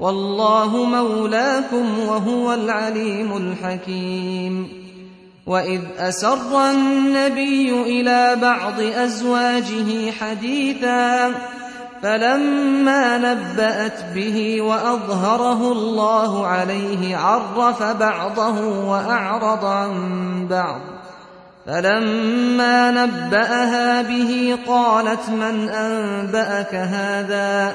والله مولاكم وهو العليم الحكيم. وإذ أسر النبي إلى بعض أزواجه حديثا فلما نبأت به وأظهره الله عليه عرف بعضه وأعرض عن بعض. فلما نبأها به قالت من أنبأك هذا؟